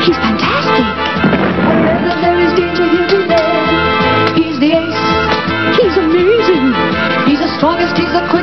He's fantastic. Wherever there is danger, he'll be there. He's the ace. He's amazing. He's the strongest, he's the quickest, he's.